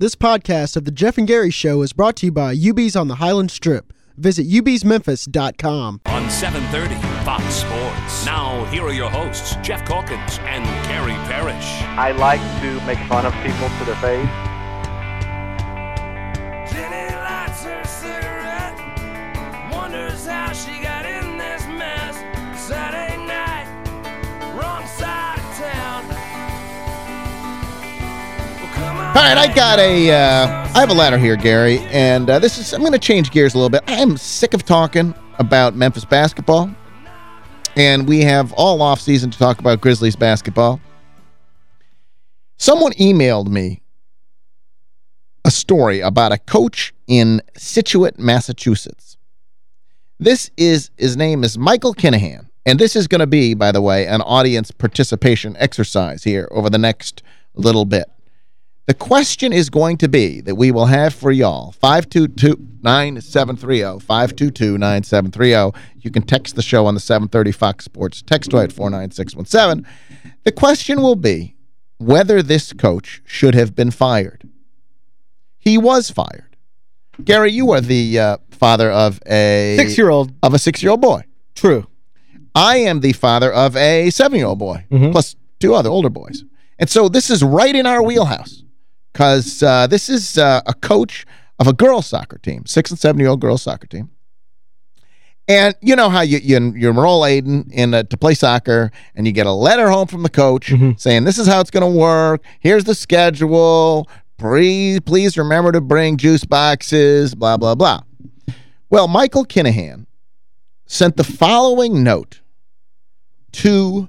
This podcast of The Geoff and Gary Show is brought to you by UB's on the Highland Strip. Visit ubsmemphis.com. On 730 Fox Sports. Now, here are your hosts, Geoff Calkins and Gary Parrish. I like to make fun of people to their face. Jenny lights her cigarette, wonders how she got All right, I got a, uh, I have a letter here, Gary, and uh, this is, I'm going to change gears a little bit. I'm sick of talking about Memphis basketball, and we have all off season to talk about Grizzlies basketball. Someone emailed me a story about a coach in Scituate, Massachusetts. This is, his name is Michael Kinahan, and this is going to be, by the way, an audience participation exercise here over the next little bit. The question is going to be that we will have for y'all, 522-9730, 522-9730. You can text the show on the 730 Fox Sports text line at 49617. The question will be whether this coach should have been fired. He was fired. Gary, you are the uh, father of a... Six-year-old. Of a six-year-old boy. True. I am the father of a seven-year-old boy, plus two other older boys. And so this is right in our wheelhouse because uh, this is uh, a coach of a girls' soccer team, six- and seven-year-old girls' soccer team. And you know how you you, you enroll Aiden in uh, to play soccer, and you get a letter home from the coach saying, this is how it's going to work. Here's the schedule. Please, please remember to bring juice boxes, blah, blah, blah. Well, Michael Kinahan sent the following note to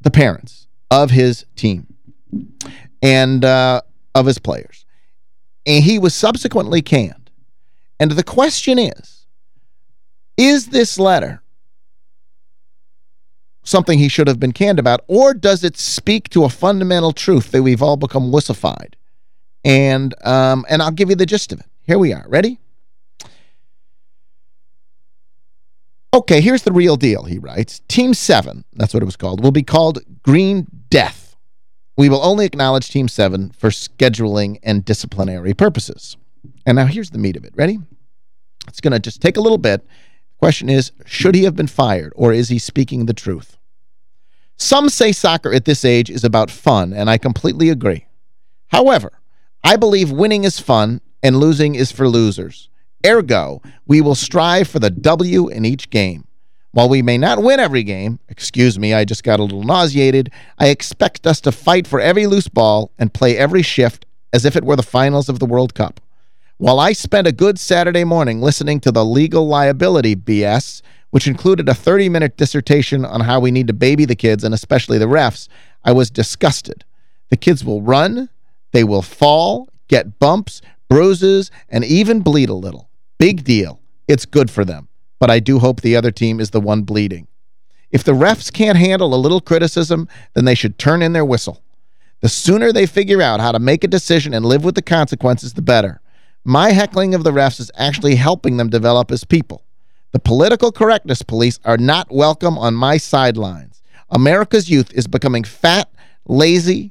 the parents of his team and uh, of his players. And he was subsequently canned. And the question is, is this letter something he should have been canned about, or does it speak to a fundamental truth that we've all become wussified? And, um, and I'll give you the gist of it. Here we are. Ready? Okay, here's the real deal, he writes. Team 7, that's what it was called, will be called Green Death. We will only acknowledge Team 7 for scheduling and disciplinary purposes. And now here's the meat of it. Ready? It's going to just take a little bit. The question is, should he have been fired, or is he speaking the truth? Some say soccer at this age is about fun, and I completely agree. However, I believe winning is fun and losing is for losers. Ergo, we will strive for the W in each game. While we may not win every game, excuse me, I just got a little nauseated, I expect us to fight for every loose ball and play every shift as if it were the finals of the World Cup. While I spent a good Saturday morning listening to the legal liability BS, which included a 30-minute dissertation on how we need to baby the kids and especially the refs, I was disgusted. The kids will run, they will fall, get bumps, bruises, and even bleed a little. Big deal. It's good for them. But I do hope the other team is the one bleeding. If the refs can't handle a little criticism, then they should turn in their whistle. The sooner they figure out how to make a decision and live with the consequences, the better. My heckling of the refs is actually helping them develop as people. The political correctness police are not welcome on my sidelines. America's youth is becoming fat, lazy,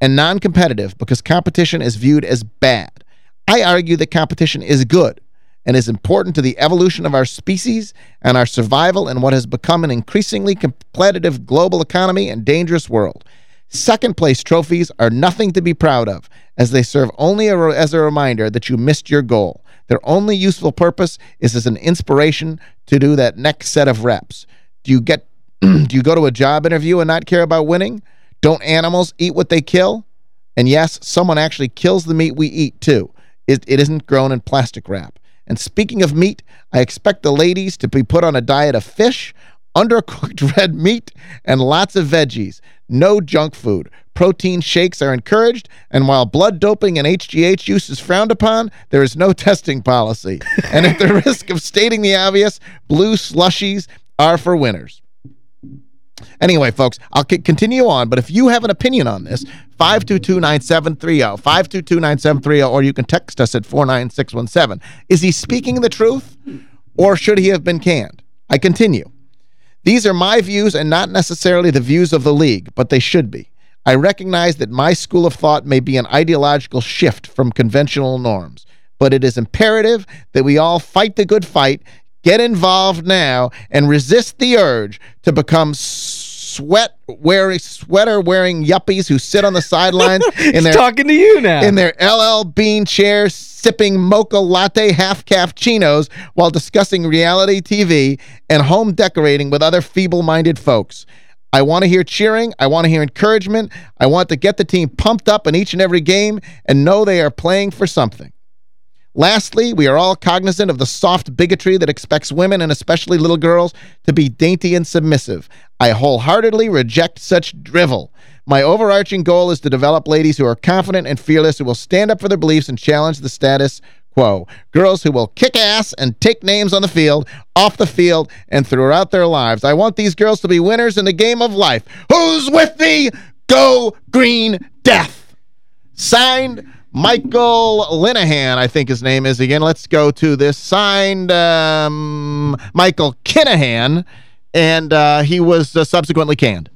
and non-competitive because competition is viewed as bad. I argue that competition is good and is important to the evolution of our species and our survival in what has become an increasingly competitive global economy and dangerous world. Second place trophies are nothing to be proud of, as they serve only a, as a reminder that you missed your goal. Their only useful purpose is as an inspiration to do that next set of reps. Do you get do you go to a job interview and not care about winning? Don't animals eat what they kill? And yes, someone actually kills the meat we eat too. It, it isn't grown in plastic wrap. And speaking of meat, I expect the ladies to be put on a diet of fish, undercooked red meat, and lots of veggies. No junk food. Protein shakes are encouraged, and while blood doping and HGH use is frowned upon, there is no testing policy. and at the risk of stating the obvious, blue slushies are for winners. Anyway, folks, I'll continue on, but if you have an opinion on this, 522-9730, 522-9730, or you can text us at 49617. Is he speaking the truth, or should he have been canned? I continue. These are my views and not necessarily the views of the league, but they should be. I recognize that my school of thought may be an ideological shift from conventional norms, but it is imperative that we all fight the good fight, get involved now, and resist the urge to become sweat wearing sweater wearing yuppies who sit on the sidelines in their talking to you now. in their LL Bean chairs sipping mocha latte half-calf chinos while discussing reality TV and home decorating with other feeble-minded folks. I want to hear cheering. I want to hear encouragement. I want to get the team pumped up in each and every game and know they are playing for something. Lastly, we are all cognizant of the soft bigotry that expects women and especially little girls to be dainty and submissive. I wholeheartedly reject such drivel. My overarching goal is to develop ladies who are confident and fearless, who will stand up for their beliefs and challenge the status quo. Girls who will kick ass and take names on the field, off the field, and throughout their lives. I want these girls to be winners in the game of life. Who's with me? Go Green Death! Signed, Michael Linehan, I think his name is again. Let's go to this. Signed, um, Michael Kinahan, and uh, he was uh, subsequently canned.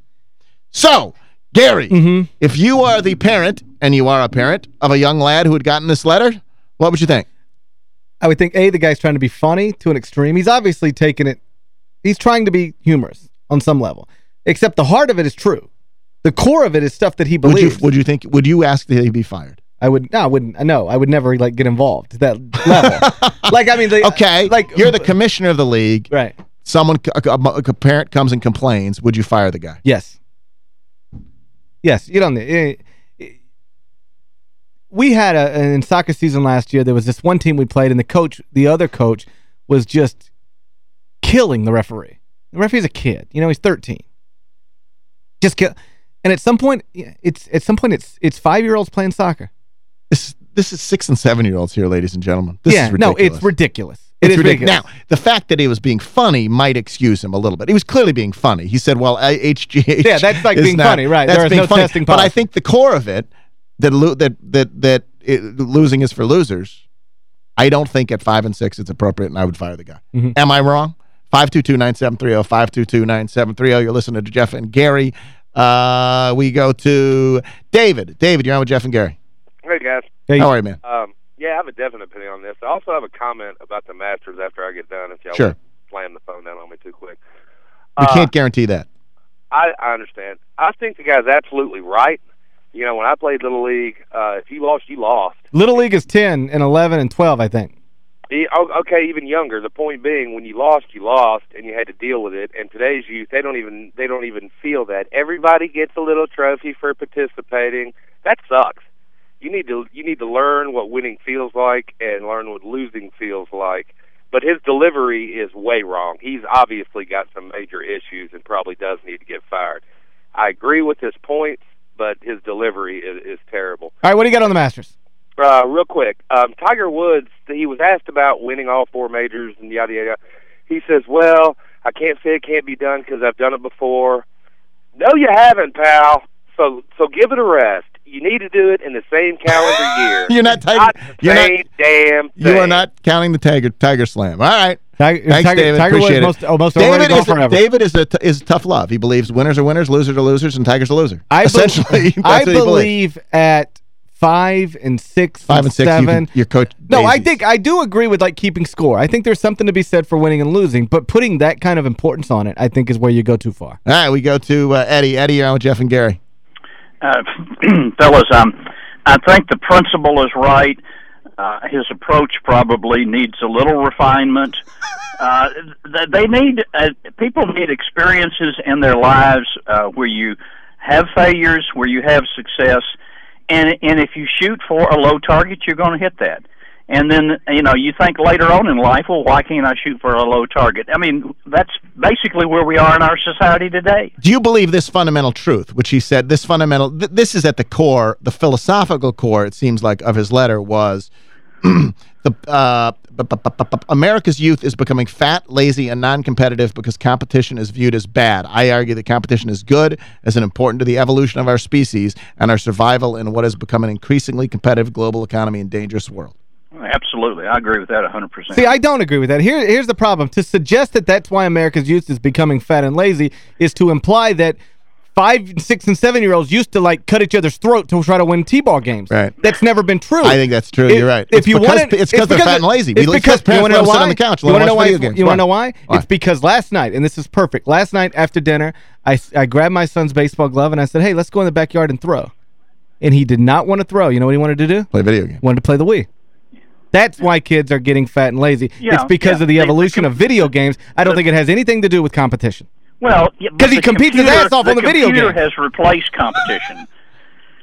So, Gary, Mm-hmm. if you are the parent, and you are a parent, of a young lad who had gotten this letter, what would you think? I would think, A, the guy's trying to be funny to an extreme. He's obviously taking it, he's trying to be humorous on some level. Except the heart of it is true. The core of it is stuff that he Would you believes. would you think would you ask that he be fired? I would, no, I wouldn't, no, I would never, like, get involved to that level. like, I mean, the, Okay, like, you're the commissioner of the league. Right. Someone, a, a- parent comes and complains. Would you fire the guy? Yes. Yes, you don't eh, eh, we had a in soccer season last year there was this one team we played and the coach the other coach was just killing the referee. The referee's a kid. You know, he's 13. Just kill and at some point it's at some point it's it's 5-year-olds playing soccer. This this is six and seven year olds here, ladies and gentlemen. This yeah, is no, it's ridiculous. It It's is ridiculous. ridiculous. Now, the fact that he was being funny might excuse him a little bit. He was clearly being funny. He said, well, I- HGH Yeah, that's like being not- funny, right. That's There is being no funny. testing But I think the core of it, that that that that it, losing is for losers, I don't think at 5 and 6 it's appropriate, and I would fire the guy. Mhm. Am I wrong? 522-9730, 522-9730. You're listening to Geoff and Gary. Uh, we go to David. David, you're on with Geoff and Gary. Hey guys. Hey, How are you, man? Um, yeah, I have a definite opinion on this. I also have a comment about the Masters after I get done. If y'all Sure. won't slam the phone down on me too quick. We Uh, can't guarantee that. I, I understand. I think the guy's absolutely right. You know, when I played Little League, uh, if you lost, you lost. Little League is 10 and 11 and 12, I think. Oh, Okay, even younger. The point being, when you lost, you lost, and you had to deal with it. And today's youth, they don't even they don't even feel that. Everybody gets a little trophy for participating. That sucks. You need to you need to learn what winning feels like and learn what losing feels like. But his delivery is way wrong. He's obviously got some major issues and probably does need to get fired. I agree with his points, but his delivery is, is terrible. All right, what do you got on the Masters? Uh, real quick, um, Tiger Woods, he was asked about winning all four majors and yada yada. He says, "Well, I can't say it can't be done because I've done it before." No, you haven't, pal. So, so give it a rest. You need to do it in the same calendar year. You're not Tiger. Not the You're not. same damn thing. You are not counting the Tiger Tiger Slam. All right. Tiger, Thanks, Tiger, David. Tiger Appreciate Woods, it. most, oh, most David is, golfer a. David is a t- is tough love. He believes winners are winners, losers are losers, and Tiger's a loser. I be- Essentially, that's I what he believes. believe at five and six, Five and six, you seven. can, your coach. no, I think I do agree with like keeping score. I think there's something to be said for winning and losing, but putting that kind of importance on it, I think, is where you go too far. All right, we go to uh, Eddie. Eddie, you're on with Geoff and Gary. Uh, fellas, um, I think the principle is right. Uh, his approach probably needs a little refinement. Uh, they need uh, people need experiences in their lives uh, where you have failures, where you have success, and and if you shoot for a low target, you're going to hit that. And then you know you think later on in life, well, why can't I shoot for a low target? I mean, that's basically where we are in our society today. Do you believe this fundamental truth, which he said, this fundamental, th this is at the core, the philosophical core, it seems like, of his letter was the uh, America's youth is becoming fat, lazy, and non-competitive because competition is viewed as bad. I argue that competition is good as an important to the evolution of our species and our survival in what has become an increasingly competitive global economy and dangerous world. Absolutely, I agree with that 100%. See, I don't agree with that. Here, here's the problem. To suggest that that's why America's youth is becoming fat and lazy is to imply that five, six, and seven-year-olds used to, like, cut each other's throat to try to win T-ball games. Right. That's never been true. I think that's true. If- You're right. If It's you because- want it's because they're fat and lazy. It's We- because, parents you want to know sit why? on the couch, You want to know why? it's- You want know Why? why? Why? It's because last night, and this is perfect, last night after dinner, I, I grabbed my son's baseball glove and I said, hey, let's go in the backyard and throw. And he did not want to throw. You know what he wanted to do? Play video game. wanted to play the Wii. That's why kids are getting fat and lazy. Yeah, it's because yeah. of the They- evolution of video games. I don't think it has anything to do with competition. Well, yeah, he the competes his ass off on the video computer game. has replaced competition.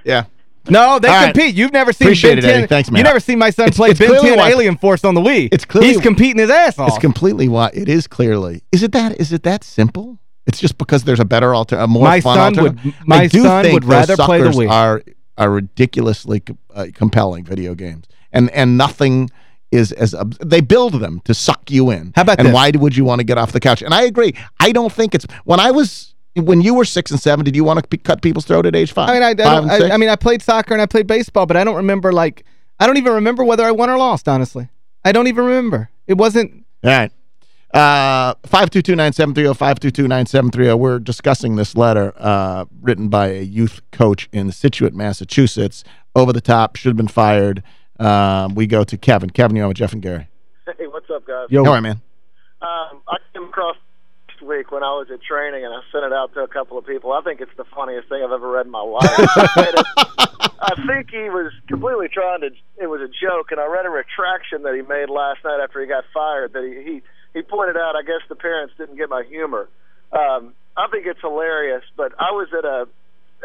Yeah. No, they All right. compete. You've never seen Appreciate Ben it, Eddie. 10. Thanks, man. You never seen my son It's- play it's Ben 10 why- Alien Force on the Wii. It's clearly- He's competing his ass off. It's completely why it is clearly. Is it that is it that simple? It's just because there's a better alter a more My fun son would- alternative? my I do son would those rather play the suckers Wii. are are ridiculously uh, compelling video games. And and nothing is as they build them to suck you in. How about that? And this? why would you want to get off the couch? And I agree. I don't think it's when I was when you were 6 and 7 did you want to cut people's throat at age 5? I mean, I, I, Five I. I mean, I played soccer and I played baseball, but I don't remember, like, I don't even remember whether I won or lost, honestly. I don't even remember. It wasn't... All right. Uh, 522-9730, 522-9730. We're discussing this letter uh, written by a youth coach in Scituate, Massachusetts. Over the top, should have been fired. Um, we go to Kevin. Kevin, you're on with Geoff and Gary. Hey, what's up, guys? Yo, All right, man. Um, I came across last week when I was at training, and I sent it out to a couple of people. I think it's the funniest thing I've ever read in my life. I think he was completely trying to. It was a joke, and I read a retraction that he made last night after he got fired. That he he, he pointed out. I guess the parents didn't get my humor. Um, I think it's hilarious. But I was at a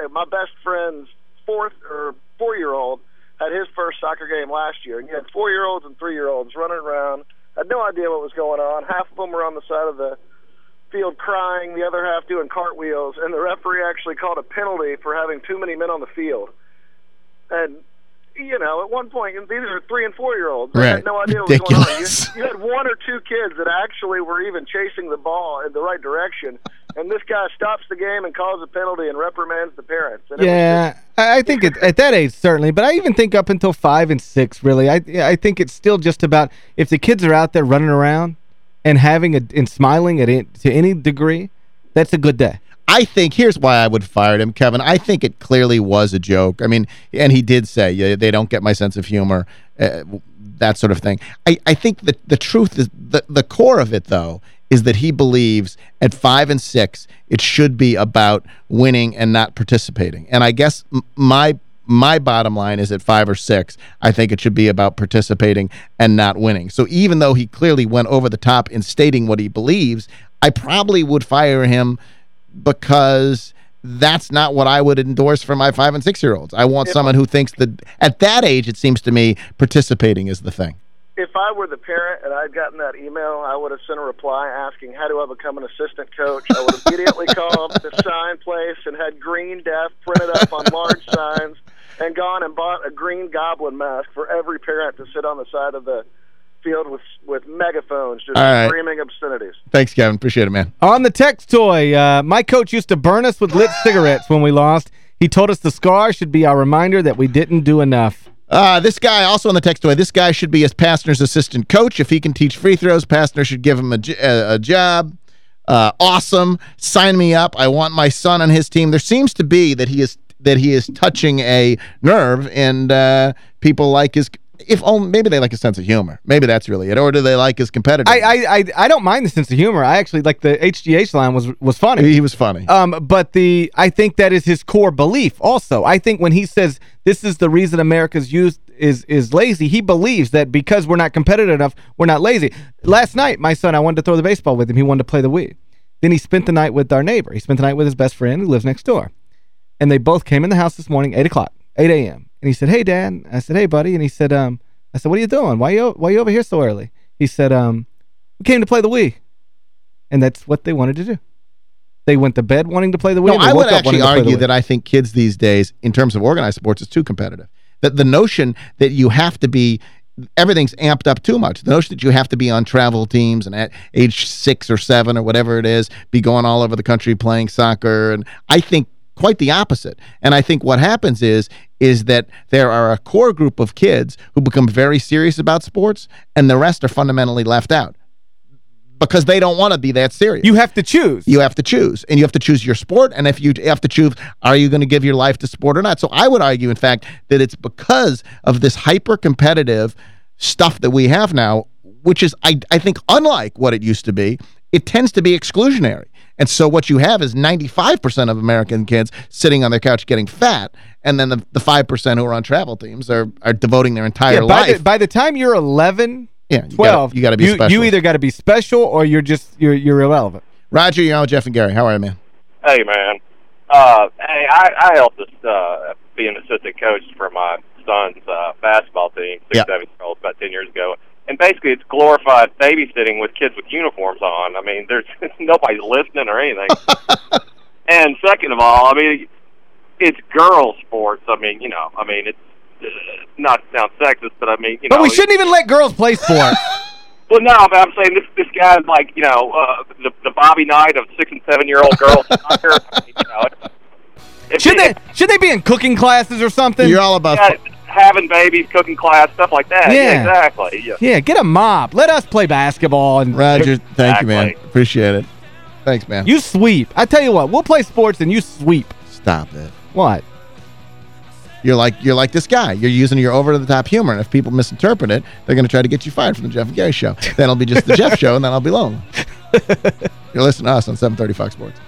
at my best friend's fourth or four year old had his first soccer game last year, and you had four year olds and three year olds running around. Had no idea what was going on. Half of them were on the side of the field crying, the other half doing cartwheels, and the referee actually called a penalty for having too many men on the field. And you know, at one point, and these are three and four year olds. Right. had no idea what was going on. You, Ridiculous. you had one or two kids that actually were even chasing the ball in the right direction, and this guy stops the game and calls a penalty and reprimands the parents. And Yeah, I I think it, at that age, certainly. But I even think up until five and six, really. I I think it's still just about if the kids are out there running around and having a and smiling at it to any degree, that's a good day. I think here's why I would fire him, Kevin. I think it clearly was a joke. I mean, and he did say yeah, they don't get my sense of humor, uh, that sort of thing. I, I think that the truth is the the core of it though is that he believes at five and six it should be about winning and not participating. And I guess m- my my bottom line is at five or six, I think it should be about participating and not winning. So even though he clearly went over the top in stating what he believes, I probably would fire him because that's not what I would endorse for my five and six year olds. I want someone who thinks that at that age, it seems to me, participating is the thing. If I were the parent and I'd gotten that email, I would have sent a reply asking, "How do I become an assistant coach?" I would have immediately called the sign place and had green death printed up on large signs, and gone and bought a green goblin mask for every parent to sit on the side of the field with with megaphones, just All right. screaming obscenities. Thanks, Kevin. Appreciate it, man. On the text toy, uh, my coach used to burn us with lit cigarettes when we lost. He told us the scar should be our reminder that we didn't do enough. Uh, this guy, also on the text away, this guy should be his Pastner's assistant coach. If he can teach free throws, Pastner should give him a a job. Uh, awesome. Sign me up. I want my son on his team. There seems to be that he is that he is touching a nerve, and uh, people like his... If only, maybe they like his sense of humor. Maybe that's really it. Or do they like his competitive? I, I I I don't mind the sense of humor. I actually like the HGH line was was funny. he was funny. Um, but the I think that is his core belief also. I think when he says this is the reason America's youth is is lazy, he believes that because we're not competitive enough, we're not lazy. Last night, my son, I wanted to throw the baseball with him. He wanted to play the Wii. Then he spent the night with our neighbor. He spent the night with his best friend who lives next door. And they both came in the house this morning, 8 o'clock, 8 a.m. And he said, hey, Dad. I said, hey, buddy. And he said, um, I said, what are you doing? Why you, why you over here so early? He said, um, we came to play the Wii. And that's what they wanted to do. They went to bed wanting to play the Wii. No, I would actually argue that I think kids these days, in terms of organized sports, is too competitive. That the notion that you have to be everything's amped up too much. The notion that you have to be on travel teams and at age six or seven or whatever it is, be going all over the country playing soccer. And I think quite the opposite. And I think what happens is is that there are a core group of kids who become very serious about sports and the rest are fundamentally left out because they don't want to be that serious. You have to choose. You have to choose. And you have to choose your sport. And if you have to choose, are you going to give your life to sport or not? So I would argue, in fact, that it's because of this hyper-competitive stuff that we have now, which is, I, I think, unlike what it used to be, it tends to be exclusionary. And so what you have is 95% of American kids sitting on their couch getting fat, and then the, the 5% who are on travel teams are, are devoting their entire yeah, by life. The, by the time you're 11, yeah, you 12, gotta, you got to be you, special. You either got to be special or you're just you're you're irrelevant. Roger, you're on with Geoff and Gary. How are you, man? Hey, man. Uh, hey, I, I helped us uh, be an assistant coach for my son's uh, basketball team, six, Yeah. seven year olds, about 10 years ago. And basically, it's glorified babysitting with kids with uniforms on. I mean, there's nobody's listening or anything. and second of all, I mean, it's girl sports. I mean, you know, I mean, it's uh, not to sound sexist, but I mean, you know. But we shouldn't even let girls play sports. Well, no, but I'm saying this this guy's like you know uh, the the Bobby Knight of six and seven year old girls soccer. I mean, you know, should they should they be in cooking classes or something? You're all about... yeah, having babies, cooking class, stuff like that. Yeah. exactly. Yeah. yeah, get a mop. Let us play basketball and Roger, thank you, man. Appreciate it. Thanks, man. you sweep. I tell you what, we'll play sports and you sweep. Stop it. What? You're like you're like this guy. You're using your over-the-top humor, and if people misinterpret it, they're going to try to get you fired from the Geoff and Gary Show. Then it'll be just the Geoff Show, and then I'll be alone. You're listening to us on 730 Fox Sports.